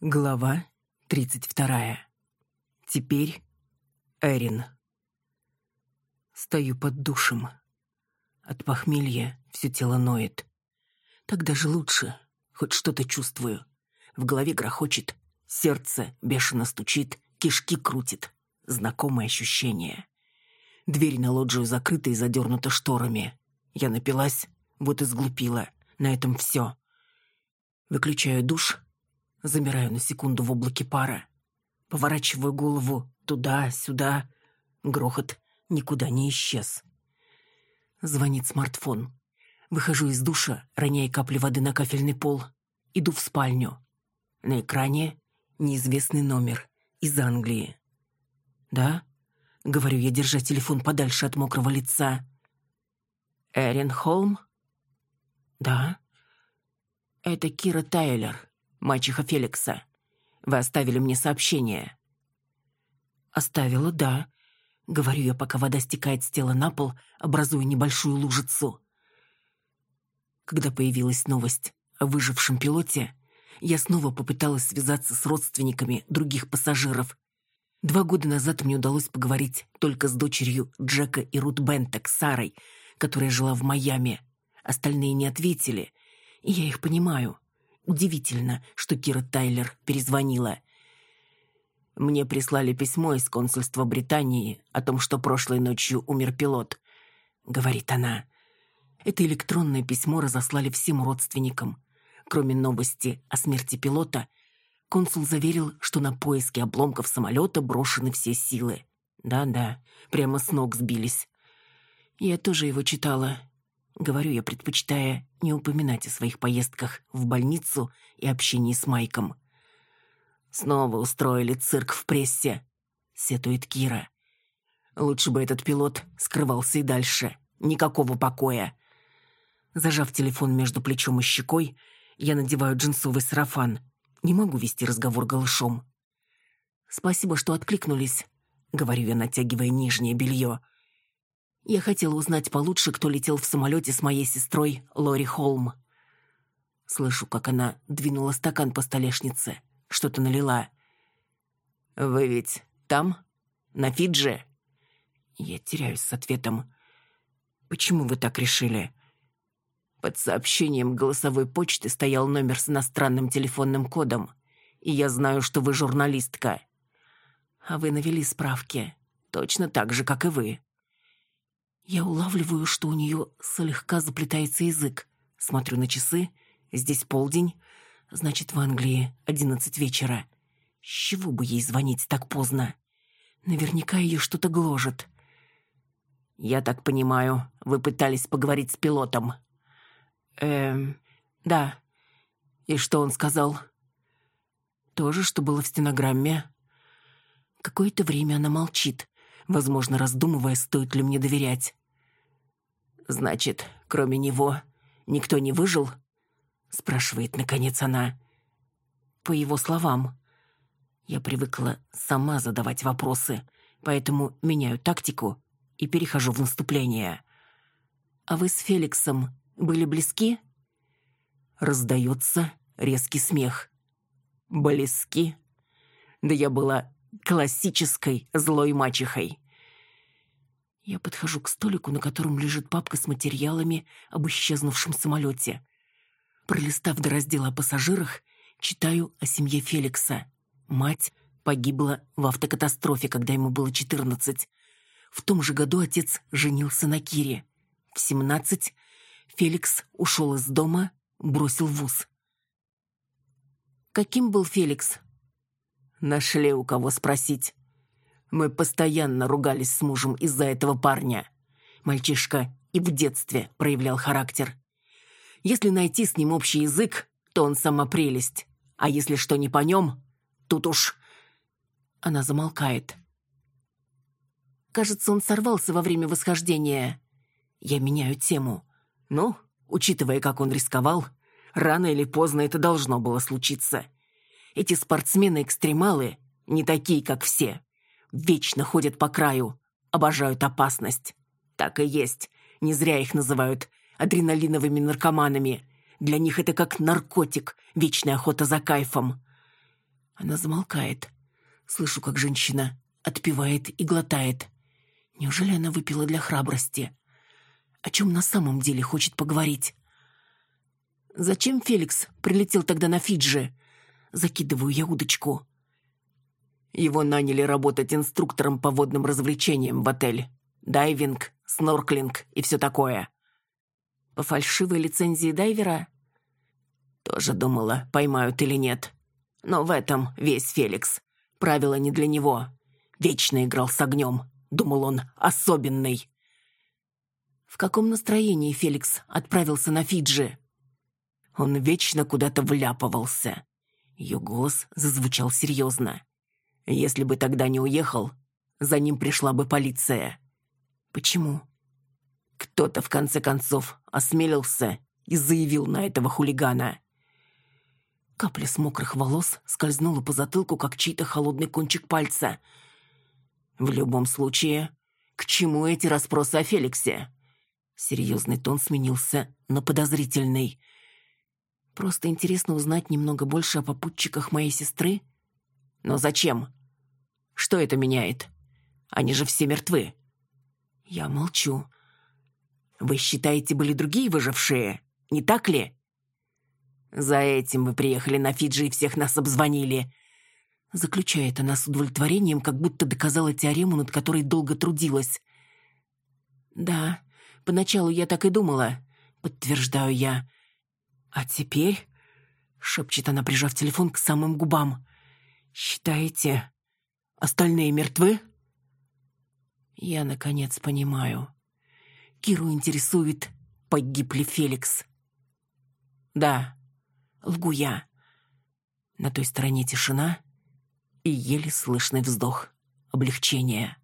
Глава тридцать вторая. Теперь Эрин. Стою под душем. От похмелья все тело ноет. Так даже лучше. Хоть что-то чувствую. В голове грохочет, сердце бешено стучит, кишки крутит. Знакомое ощущение. Дверь на лоджию закрыта и задернута шторами. Я напилась, вот и сглупила. На этом все. Выключаю душ, замираю на секунду в облаке пара. Поворачиваю голову туда-сюда. Грохот никуда не исчез. Звонит смартфон. Выхожу из душа, роняя капли воды на кафельный пол. Иду в спальню. На экране неизвестный номер из Англии. «Да?» — говорю я, держа телефон подальше от мокрого лица. «Эрин Холм?» «Да?» «Это Кира Тайлер, мачеха Феликса. Вы оставили мне сообщение». «Оставила, да», — говорю я, пока вода стекает с тела на пол, образуя небольшую лужицу. Когда появилась новость о выжившем пилоте, я снова попыталась связаться с родственниками других пассажиров. Два года назад мне удалось поговорить только с дочерью Джека и Рут Бентек, Сарой, которая жила в Майами. Остальные не ответили, и я их понимаю. Удивительно, что Кира Тайлер перезвонила. Мне прислали письмо из консульства Британии о том, что прошлой ночью умер пилот. Говорит она. Это электронное письмо разослали всем родственникам. Кроме новости о смерти пилота, консул заверил, что на поиски обломков самолета брошены все силы. Да-да, прямо с ног сбились. Я тоже его читала. Говорю я, предпочитая не упоминать о своих поездках в больницу и общении с Майком. Снова устроили цирк в прессе, сетует Кира. Лучше бы этот пилот скрывался и дальше. Никакого покоя. Зажав телефон между плечом и щекой, я надеваю джинсовый сарафан. Не могу вести разговор голышом. «Спасибо, что откликнулись», — говорю я, натягивая нижнее белье. Я хотела узнать получше, кто летел в самолете с моей сестрой Лори Холм. Слышу, как она двинула стакан по столешнице, что-то налила. «Вы ведь там? На Фидже?» Я теряюсь с ответом. «Почему вы так решили?» Под сообщением голосовой почты стоял номер с иностранным телефонным кодом. И я знаю, что вы журналистка. А вы навели справки. Точно так же, как и вы. Я улавливаю, что у нее слегка заплетается язык. Смотрю на часы. Здесь полдень. Значит, в Англии одиннадцать вечера. С чего бы ей звонить так поздно? Наверняка ее что-то гложет. «Я так понимаю, вы пытались поговорить с пилотом?» «Эм, да. И что он сказал?» «То же, что было в стенограмме». Какое-то время она молчит, возможно, раздумывая, стоит ли мне доверять. «Значит, кроме него никто не выжил?» — спрашивает, наконец, она. По его словам. Я привыкла сама задавать вопросы, поэтому меняю тактику и перехожу в наступление. «А вы с Феликсом были близки?» Раздается резкий смех. «Близки?» Да я была классической злой мачехой. Я подхожу к столику, на котором лежит папка с материалами об исчезнувшем самолете. Пролистав до раздела о пассажирах, читаю о семье Феликса. Мать погибла в автокатастрофе, когда ему было 14. В том же году отец женился на Кире. В 17 Феликс ушел из дома, бросил вуз. Каким был Феликс? Нашли у кого спросить. Мы постоянно ругались с мужем из-за этого парня. Мальчишка и в детстве проявлял характер. Если найти с ним общий язык, то он сама прелесть. А если что не по нем, тут уж... Она замолкает. Кажется, он сорвался во время восхождения. Я меняю тему. Ну, учитывая, как он рисковал, рано или поздно это должно было случиться. Эти спортсмены-экстремалы не такие, как все. Вечно ходят по краю, обожают опасность. Так и есть. Не зря их называют адреналиновыми наркоманами. Для них это как наркотик, вечная охота за кайфом. Она замолкает. Слышу, как женщина отпивает и глотает. Неужели она выпила для храбрости? О чем на самом деле хочет поговорить? Зачем Феликс прилетел тогда на Фиджи? Закидываю я удочку. Его наняли работать инструктором по водным развлечениям в отель. Дайвинг, снорклинг и все такое. По фальшивой лицензии дайвера? Тоже думала, поймают или нет. Но в этом весь Феликс. Правило не для него. Вечно играл с огнем. Думал он особенный. В каком настроении Феликс отправился на Фиджи? Он вечно куда-то вляпывался. Ее голос зазвучал серьезно. Если бы тогда не уехал, за ним пришла бы полиция. Почему? Кто-то, в конце концов, осмелился и заявил на этого хулигана. Капля с мокрых волос скользнула по затылку, как чей-то холодный кончик пальца. В любом случае, к чему эти расспросы о Феликсе? Серьезный тон сменился на подозрительный. Просто интересно узнать немного больше о попутчиках моей сестры. Но зачем? Что это меняет? Они же все мертвы. Я молчу. Вы считаете, были другие выжившие, не так ли? За этим вы приехали на Фиджи и всех нас обзвонили. Заключает она с удовлетворением, как будто доказала теорему, над которой долго трудилась. Да, поначалу я так и думала, подтверждаю я. А теперь, шепчет она, прижав телефон к самым губам. Считаете, Остальные мертвы?» Я, наконец, понимаю. Киру интересует, погиб ли Феликс. «Да, лгу я». На той стороне тишина и еле слышный вздох облегчения.